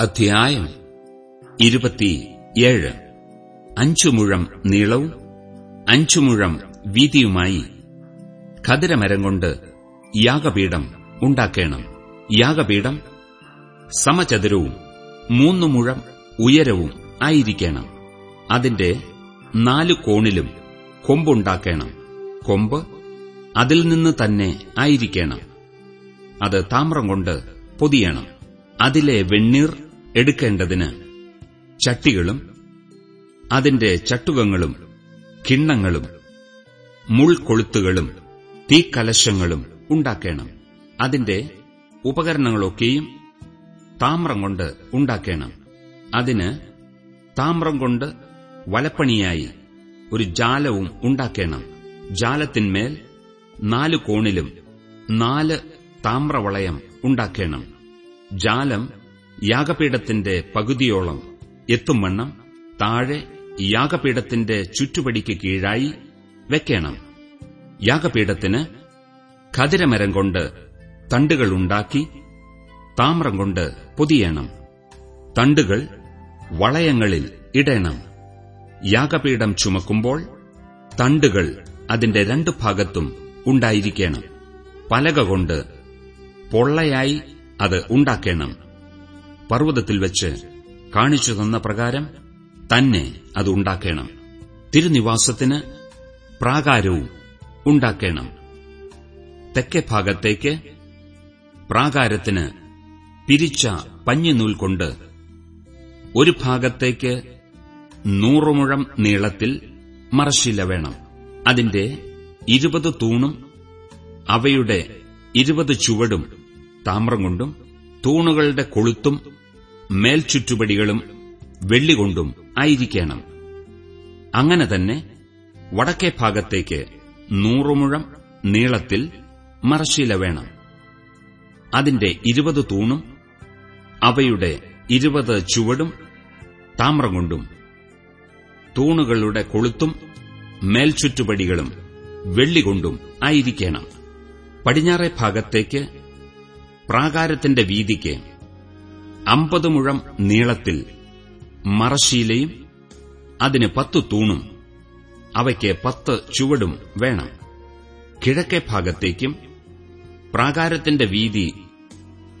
അധ്യായം ഇരുപത്തിയേഴ്. അഞ്ചു മുഴം നീളവും അഞ്ചു മുഴം വീതിയുമായി ഖതിരമരം കൊണ്ട് യാഗപീഠം ഉണ്ടാക്കേണം. യാഗപീഠം സമചതുരവും മൂന്നു മുഴം ഉയരവും ആയിരിക്കണം. അതിന്റെ നാലു കോണിലും കൊമ്പുണ്ടാക്കണം. കൊമ്പ് അതിൽ നിന്ന് തന്നെ ആയിരിക്കണം. അത് താമ്രം കൊണ്ട് പൊതിയണം. അതിലെ വെണ്ണീർ എടുക്കേണ്ടതിന് ചട്ടികളും അതിന്റെ ചട്ടുകങ്ങളും കിണ്ണങ്ങളും മുൾക്കൊളുത്തുകളും തീക്കലശങ്ങളും ഉണ്ടാക്കണം. അതിന്റെ ഉപകരണങ്ങളൊക്കെയും താമ്രം കൊണ്ട് ഉണ്ടാക്കണം. അതിന് താമ്രം കൊണ്ട് വലപ്പണിയായി ഒരു ജാലവും ഉണ്ടാക്കണം. ജാലത്തിന്മേൽ നാല് കോണിലും നാല് താമ്രവളയം ഉണ്ടാക്കണം. ജാലം യാഗപീഠത്തിന്റെ പകുതിയോളം എത്തും വണ്ണം താഴെ യാഗപീഠത്തിന്റെ ചുറ്റുപടിക്ക് കീഴായി വെക്കണം. യാഗപീഠത്തിന് ഖതിരമരം കൊണ്ട് തണ്ടുകളുണ്ടാക്കി താമ്രം കൊണ്ട് പൊതിയണം. തണ്ടുകൾ വളയങ്ങളിൽ ഇടണം. യാഗപീഠം ചുമക്കുമ്പോൾ തണ്ടുകൾ അതിന്റെ രണ്ടു ഭാഗത്തും ഉണ്ടായിരിക്കണം. പലക കൊണ്ട് പൊള്ളയായി അത് ഉണ്ടാക്കണം. പർവതത്തിൽ വെച്ച് കാണിച്ചു തന്ന പ്രകാരം തന്നെ അത് ഉണ്ടാക്കണം. തിരുനിവാസത്തിന് പ്രാകാരവും ഉണ്ടാക്കണം. തെക്കേ ഭാഗത്തേക്ക് പ്രാകാരത്തിന് പിരിച്ച പഞ്ഞിനൂൽ കൊണ്ട് ഒരു ഭാഗത്തേക്ക് നൂറുമുഴം നീളത്തിൽ മറശ്ശില വേണം. അതിന്റെ ഇരുപത് തൂണും അവയുടെ ഇരുപത് ചുവടും താമ്രം കൊണ്ടും തൂണുകളുടെ കൊളുത്തും മേൽചുറ്റുപടികളും വെള്ളികൊണ്ടും ആയിരിക്കണം. അങ്ങനെ തന്നെ വടക്കേ ഭാഗത്തേക്ക് നൂറുമുഴം നീളത്തിൽ മറശ്ശീല വേണം. അതിന്റെ ഇരുപത് തൂണും അവയുടെ ഇരുപത് ചുവടും താമ്രം കൊണ്ടും തൂണുകളുടെ കൊളുത്തും മേൽചുറ്റുപടികളും വെള്ളികൊണ്ടും ആയിരിക്കണം. പടിഞ്ഞാറേ ഭാഗത്തേക്ക് പ്രാകാരത്തിന്റെ വീതിക്ക് അമ്പത് മുഴം നീളത്തിൽ മറശീലയും അതിന് പത്തു തൂണും അവയ്ക്ക് പത്ത് ചുവടും വേണം. കിഴക്കേ ഭാഗത്തേക്കും പ്രാകാരത്തിന്റെ വീതി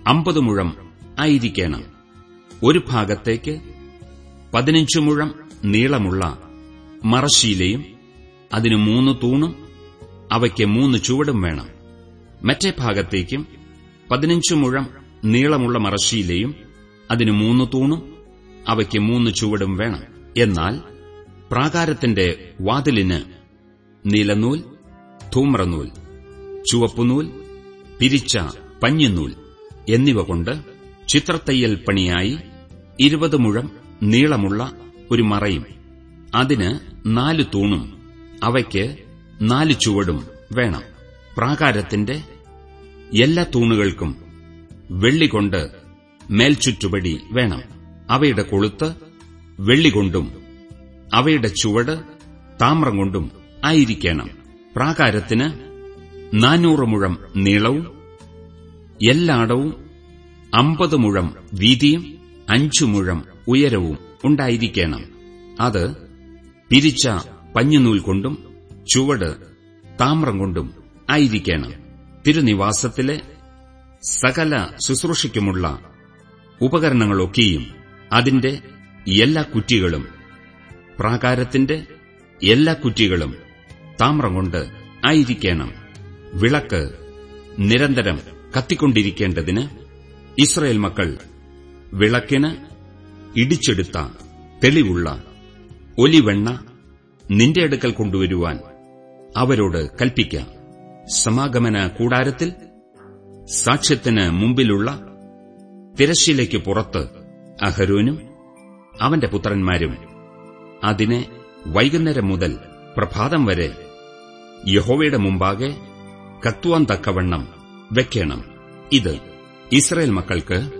അമ്പത് മുഴം ആയിരിക്കണം. ഒരു ഭാഗത്തേക്ക് പതിനഞ്ചു മുഴം നീളമുള്ള മറശീലയും അതിന് മൂന്ന് തൂണും അവയ്ക്ക് മൂന്ന് ചുവടും വേണം. മറ്റേ ഭാഗത്തേക്കും പതിനഞ്ചു മുഴം നീളമുള്ള മറശീലയും അതിന് മൂന്ന് തൂണും അവയ്ക്ക് മൂന്ന് ചുവടും വേണം. എന്നാൽ പ്രാകാരത്തിന്റെ വാതിലിന് നീലനൂൽ ധൂമ്രനൂൽ ചുവപ്പുനൂൽ പിരിച്ച പഞ്ഞിനൂൽ എന്നിവ കൊണ്ട് ചിത്രത്തയ്യൽ പണിയായി ഇരുപത് മുഴം നീളമുള്ള ഒരു മറയും. അതിന് നാല് തൂണും അവയ്ക്ക് നാല് ചുവടും വേണം. പ്രാകാരത്തിന്റെ എല്ലാ തൂണുകൾക്കും വെള്ളികൊണ്ട് മേൽചുറ്റുപടി വേണം. അവയുടെ കൊളുത്ത് വെള്ളികൊണ്ടും അവയുടെ ചുവട് താമ്രം കൊണ്ടും ആയിരിക്കണം. പ്രാകാരത്തിന് നാനൂറ് മുഴം നീളവും എല്ലാടവും അമ്പത് മുഴം വീതിയും അഞ്ചു മുഴം ഉയരവും ഉണ്ടായിരിക്കണം. അത് പിരിച്ച പഞ്ഞുനൂൽ കൊണ്ടും ചുവട് താമ്രം കൊണ്ടും ആയിരിക്കണം. തിരുനിവാസത്തിലെ സകല ശുശ്രൂഷയ്ക്കുമുള്ള ഉപകരണങ്ങളൊക്കെയും അതിന്റെ എല്ലാ കുറ്റികളും പ്രാകാരത്തിന്റെ എല്ലാ കുറ്റികളും താമ്രം കൊണ്ട് ആയിരിക്കണം. വിളക്ക് നിരന്തരം കത്തിക്കൊണ്ടിരിക്കേണ്ടതിന് ഇസ്രയേൽ മക്കൾ വിളക്കിന് ഇടിച്ചെടുത്ത തെളിവുള്ള ഒലിവെണ്ണ നിന്റെ അടുക്കൽ കൊണ്ടുവരുവാൻ അവരോട് കൽപ്പിക്കാം. സമാഗമന കൂടാരത്തിൽ സാക്ഷ്യത്തിന് മുമ്പിലുള്ള തിരശ്ശീലയ്ക്ക് പുറത്ത് അഹരൂനും അവന്റെ പുത്രന്മാരും അതിനെ വൈകുന്നേരം മുതൽ പ്രഭാതം വരെ യഹോവയുടെ മുമ്പാകെ കത്തുവാൻ തക്കവണ്ണം വെക്കണം. ഇത് ഇസ്രയേൽ മക്കൾക്ക്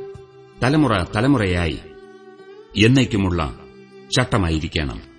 തലമുറ തലമുറയായി എന്നേക്കുമുള്ള ചട്ടമായിരിക്കണം.